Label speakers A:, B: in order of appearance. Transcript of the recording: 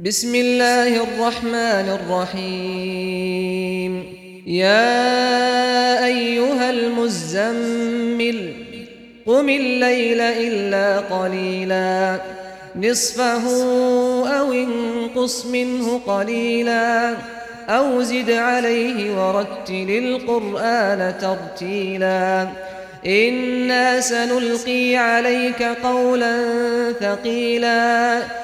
A: بسم الله الرحمن الرحيم يا ايها المزمل قم الليل الا قليلا نصفه أو انقص منه قليلا أو زد عليه ورتل القرآن ترتيلا إنا سنلقي عليك قولا ثقيلا